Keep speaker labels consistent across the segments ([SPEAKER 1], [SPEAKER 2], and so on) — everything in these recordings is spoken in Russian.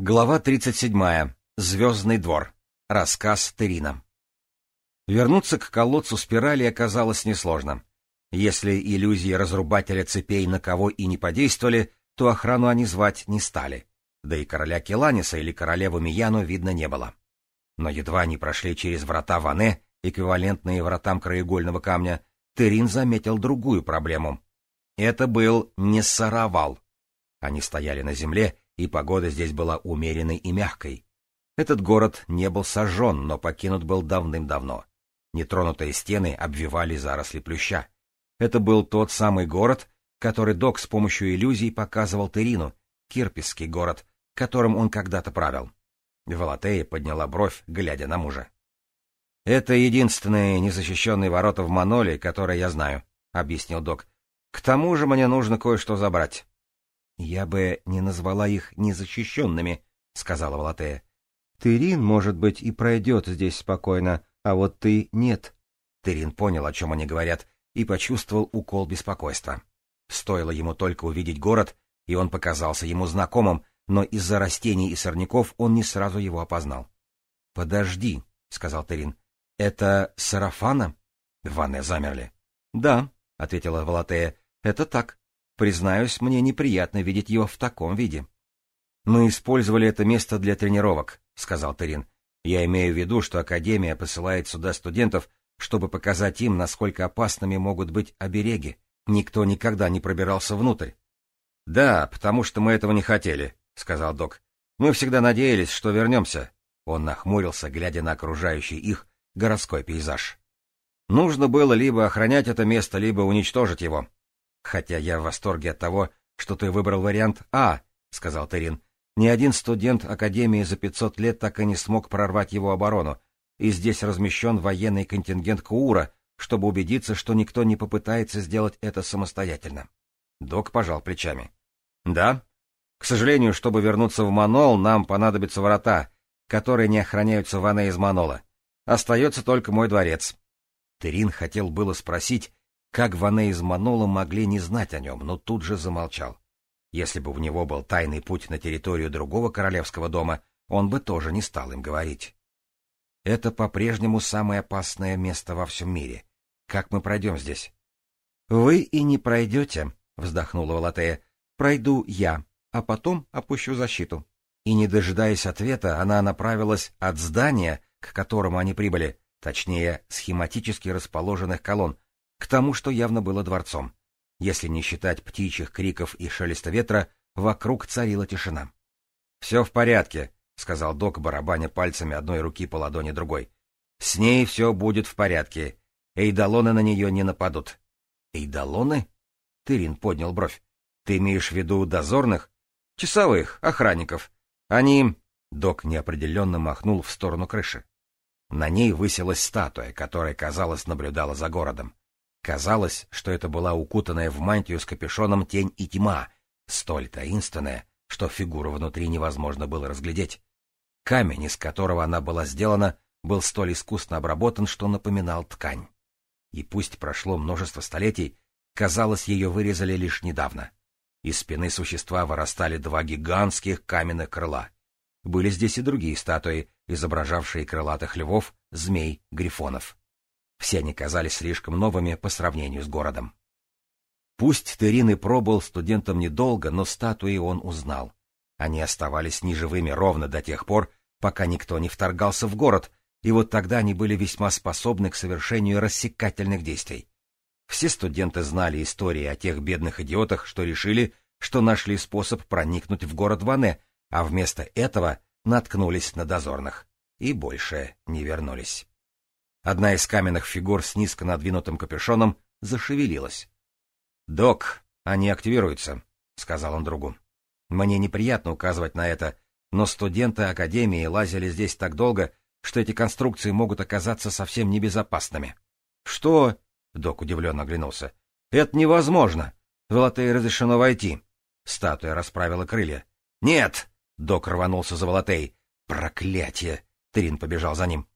[SPEAKER 1] Глава 37. Звездный двор. Рассказ Терина. Вернуться к колодцу спирали оказалось несложно. Если иллюзии разрубателя цепей на кого и не подействовали, то охрану они звать не стали. Да и короля Келаниса или королеву Мияну видно не было. Но едва они прошли через врата Ване, эквивалентные вратам краеугольного камня, Терин заметил другую проблему. Это был не саравал. Они стояли на земле и погода здесь была умеренной и мягкой. Этот город не был сожжен, но покинут был давным-давно. Нетронутые стены обвивали заросли плюща. Это был тот самый город, который Док с помощью иллюзий показывал Терину, кирписский город, которым он когда-то правил. Валатея подняла бровь, глядя на мужа. — Это единственные незащищенные ворота в Маноле, которые я знаю, — объяснил Док. — К тому же мне нужно кое-что забрать. «Я бы не назвала их незащищенными», — сказала Валатея. Терин может быть, и пройдет здесь спокойно, а вот ты — нет». Терин понял, о чем они говорят, и почувствовал укол беспокойства. Стоило ему только увидеть город, и он показался ему знакомым, но из-за растений и сорняков он не сразу его опознал. «Подожди», — сказал Терин. «Это сарафана?» Ванны замерли. «Да», — ответила Валатея, — «это так. Признаюсь, мне неприятно видеть его в таком виде. «Мы использовали это место для тренировок», — сказал Терин. «Я имею в виду, что Академия посылает сюда студентов, чтобы показать им, насколько опасными могут быть обереги. Никто никогда не пробирался внутрь». «Да, потому что мы этого не хотели», — сказал док. «Мы всегда надеялись, что вернемся». Он нахмурился, глядя на окружающий их городской пейзаж. «Нужно было либо охранять это место, либо уничтожить его. «Хотя я в восторге от того, что ты выбрал вариант А», — сказал Терин. «Ни один студент Академии за 500 лет так и не смог прорвать его оборону, и здесь размещен военный контингент Куура, чтобы убедиться, что никто не попытается сделать это самостоятельно». Док пожал плечами. «Да. К сожалению, чтобы вернуться в Манол, нам понадобятся врата, которые не охраняются ванной из Манола. Остается только мой дворец». Терин хотел было спросить, как Ване из Манола могли не знать о нем, но тут же замолчал. Если бы у него был тайный путь на территорию другого королевского дома, он бы тоже не стал им говорить. Это по-прежнему самое опасное место во всем мире. Как мы пройдем здесь? — Вы и не пройдете, — вздохнула Валатея. — Пройду я, а потом опущу защиту. И, не дожидаясь ответа, она направилась от здания, к которому они прибыли, точнее, схематически расположенных колонн, к тому, что явно было дворцом. Если не считать птичьих криков и шелеста ветра, вокруг царила тишина. — Все в порядке, — сказал док, барабаня пальцами одной руки по ладони другой. — С ней все будет в порядке. эйдолоны на нее не нападут. — Эйдолоны? — Тырин поднял бровь. — Ты имеешь в виду дозорных? — Часовых, охранников. Они... Док неопределенно махнул в сторону крыши. На ней высилась статуя, которая, казалось, наблюдала за городом. Казалось, что это была укутанная в мантию с капюшоном тень и тьма, столь таинственная, что фигуру внутри невозможно было разглядеть. Камень, из которого она была сделана, был столь искусно обработан, что напоминал ткань. И пусть прошло множество столетий, казалось, ее вырезали лишь недавно. Из спины существа вырастали два гигантских каменных крыла. Были здесь и другие статуи, изображавшие крылатых львов, змей, грифонов. Все они казались слишком новыми по сравнению с городом. Пусть Терин и пробыл студентом недолго, но статуи он узнал. Они оставались неживыми ровно до тех пор, пока никто не вторгался в город, и вот тогда они были весьма способны к совершению рассекательных действий. Все студенты знали истории о тех бедных идиотах, что решили, что нашли способ проникнуть в город Ване, а вместо этого наткнулись на дозорных и больше не вернулись. Одна из каменных фигур с низко надвинутым капюшоном зашевелилась. «Док, они активируются», — сказал он другу. «Мне неприятно указывать на это, но студенты Академии лазили здесь так долго, что эти конструкции могут оказаться совсем небезопасными». «Что?» — док удивленно оглянулся. «Это невозможно! В Латей разрешено войти!» Статуя расправила крылья. «Нет!» — док рванулся за Волотей. «Проклятие!» — Трин побежал за ним.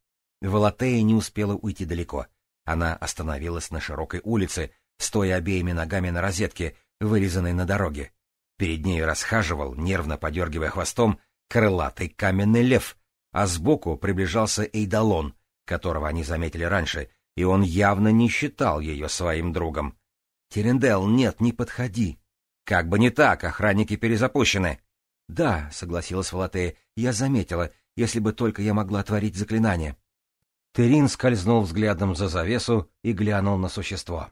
[SPEAKER 1] Волотея не успела уйти далеко. Она остановилась на широкой улице, стоя обеими ногами на розетке, вырезанной на дороге. Перед ней расхаживал, нервно подергивая хвостом, крылатый каменный лев, а сбоку приближался Эйдалон, которого они заметили раньше, и он явно не считал ее своим другом. «Терендел, нет, не подходи!» «Как бы не так, охранники перезапущены!» «Да», — согласилась Волотея, — «я заметила, если бы только я могла творить заклинание». Терин скользнул взглядом за завесу и глянул на существо.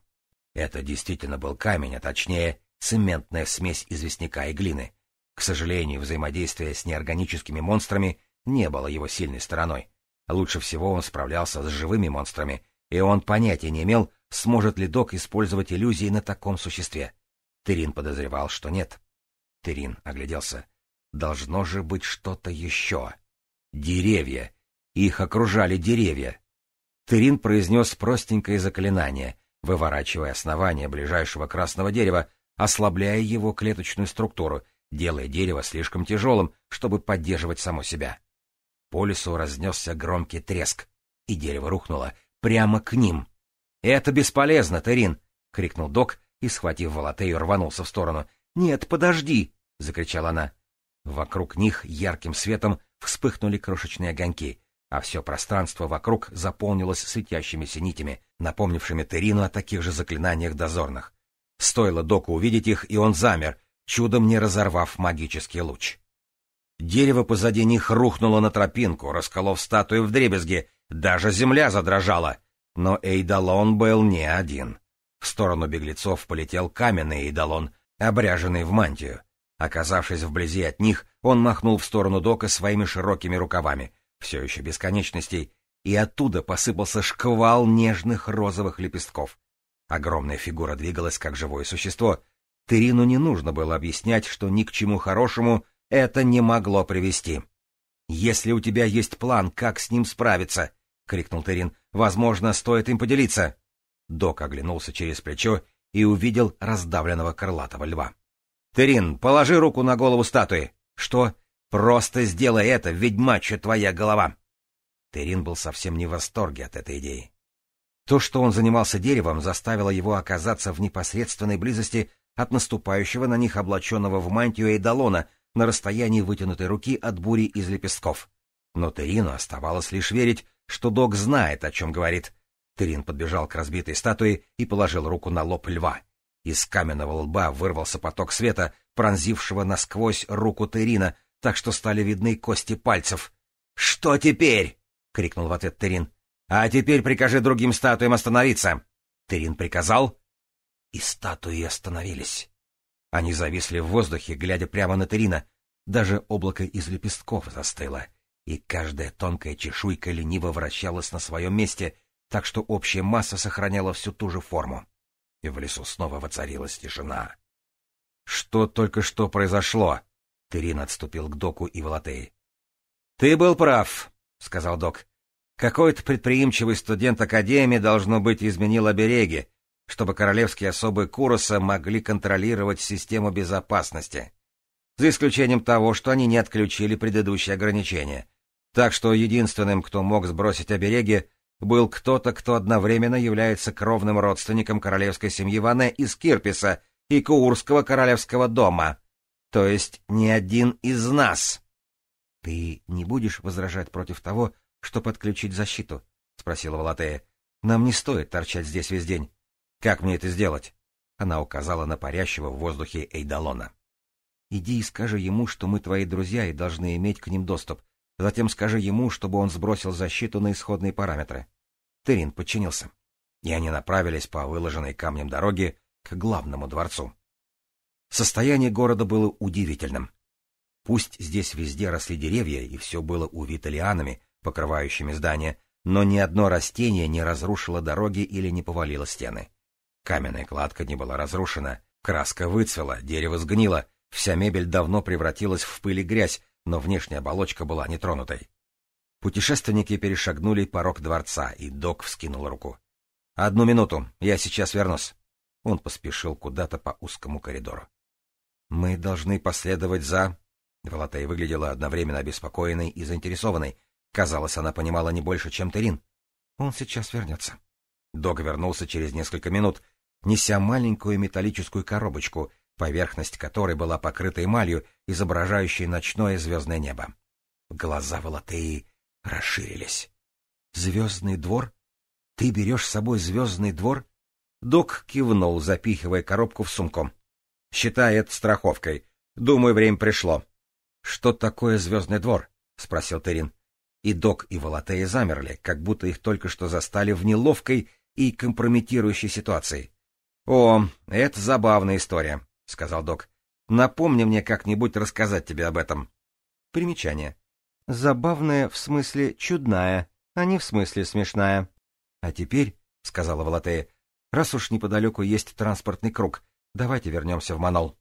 [SPEAKER 1] Это действительно был камень, а точнее цементная смесь известняка и глины. К сожалению, взаимодействие с неорганическими монстрами не было его сильной стороной. Лучше всего он справлялся с живыми монстрами, и он понятия не имел, сможет ли док использовать иллюзии на таком существе. Терин подозревал, что нет. Терин огляделся. Должно же быть что-то еще. Деревья, их окружали деревья. Терин произнес простенькое заклинание, выворачивая основание ближайшего красного дерева, ослабляя его клеточную структуру, делая дерево слишком тяжелым, чтобы поддерживать само себя. По лесу разнесся громкий треск, и дерево рухнуло прямо к ним. «Это бесполезно, Терин!» — крикнул док и, схватив Волотею, рванулся в сторону. «Нет, подожди!» — закричала она. Вокруг них ярким светом вспыхнули крошечные огоньки а все пространство вокруг заполнилось светящимися нитями, напомнившими Терину о таких же заклинаниях дозорных. Стоило Доку увидеть их, и он замер, чудом не разорвав магический луч. Дерево позади них рухнуло на тропинку, расколов статую в дребезги, даже земля задрожала. Но Эйдалон был не один. В сторону беглецов полетел каменный Эйдалон, обряженный в мантию. Оказавшись вблизи от них, он махнул в сторону Дока своими широкими рукавами — все еще бесконечностей, и оттуда посыпался шквал нежных розовых лепестков. Огромная фигура двигалась, как живое существо. Терину не нужно было объяснять, что ни к чему хорошему это не могло привести. «Если у тебя есть план, как с ним справиться?» — крикнул Терин. «Возможно, стоит им поделиться». Док оглянулся через плечо и увидел раздавленного крылатого льва. «Терин, положи руку на голову статуи!» «Что? Просто сделай это, ведьмачья твоя голова!» Терин был совсем не в восторге от этой идеи. То, что он занимался деревом, заставило его оказаться в непосредственной близости от наступающего на них облаченного в мантию Эйдалона на расстоянии вытянутой руки от бури из лепестков. Но Терину оставалось лишь верить, что док знает, о чем говорит. Терин подбежал к разбитой статуе и положил руку на лоб льва. Из каменного лба вырвался поток света, пронзившего насквозь руку Терина, так что стали видны кости пальцев. «Что теперь?» — крикнул в ответ Терин. «А теперь прикажи другим статуям остановиться!» Терин приказал, и статуи остановились. Они зависли в воздухе, глядя прямо на Терина. Даже облако из лепестков застыло, и каждая тонкая чешуйка лениво вращалась на своем месте, так что общая масса сохраняла всю ту же форму. И в лесу снова воцарилась тишина. «Что только что произошло?» Терин отступил к доку и Волотеи. «Ты был прав», — сказал док. «Какой-то предприимчивый студент Академии, должно быть, изменил обереги, чтобы королевские особые Куроса могли контролировать систему безопасности. За исключением того, что они не отключили предыдущие ограничения. Так что единственным, кто мог сбросить обереги, был кто-то, кто одновременно является кровным родственником королевской семьи Ване из Кирписа и Куурского королевского дома то есть ни один из нас. — Ты не будешь возражать против того, что подключить защиту? — спросила Валатея. — Нам не стоит торчать здесь весь день. — Как мне это сделать? Она указала на парящего в воздухе Эйдалона. — Иди и скажи ему, что мы твои друзья и должны иметь к ним доступ. Затем скажи ему, чтобы он сбросил защиту на исходные параметры. Терин подчинился. И они направились по выложенной камнем дороге к главному дворцу. Состояние города было удивительным. Пусть здесь везде росли деревья, и все было увито лианами, покрывающими здания, но ни одно растение не разрушило дороги или не повалило стены. Каменная кладка не была разрушена, краска выцвела, дерево сгнило, вся мебель давно превратилась в пыль и грязь, но внешняя оболочка была нетронутой. Путешественники перешагнули порог дворца, и док вскинул руку. «Одну минуту, я сейчас вернусь». Он поспешил куда-то по узкому коридору. «Мы должны последовать за...» Волотая выглядела одновременно обеспокоенной и заинтересованной. Казалось, она понимала не больше, чем Терин. «Он сейчас вернется». Дог вернулся через несколько минут, неся маленькую металлическую коробочку, поверхность которой была покрыта эмалью, изображающей ночное звездное небо. Глаза Валатеи расширились. «Звездный двор? Ты берешь с собой звездный двор?» Док кивнул, запихивая коробку в сумку считает страховкой. Думаю, время пришло. — Что такое звездный двор? — спросил Терин. И Док, и Волотея замерли, как будто их только что застали в неловкой и компрометирующей ситуации. — О, это забавная история, — сказал Док. — Напомни мне как-нибудь рассказать тебе об этом. Примечание. Забавная в смысле чудная, а не в смысле смешная. — А теперь, — сказала Волотея, — раз уж неподалеку есть транспортный круг, Давайте вернемся в Манол.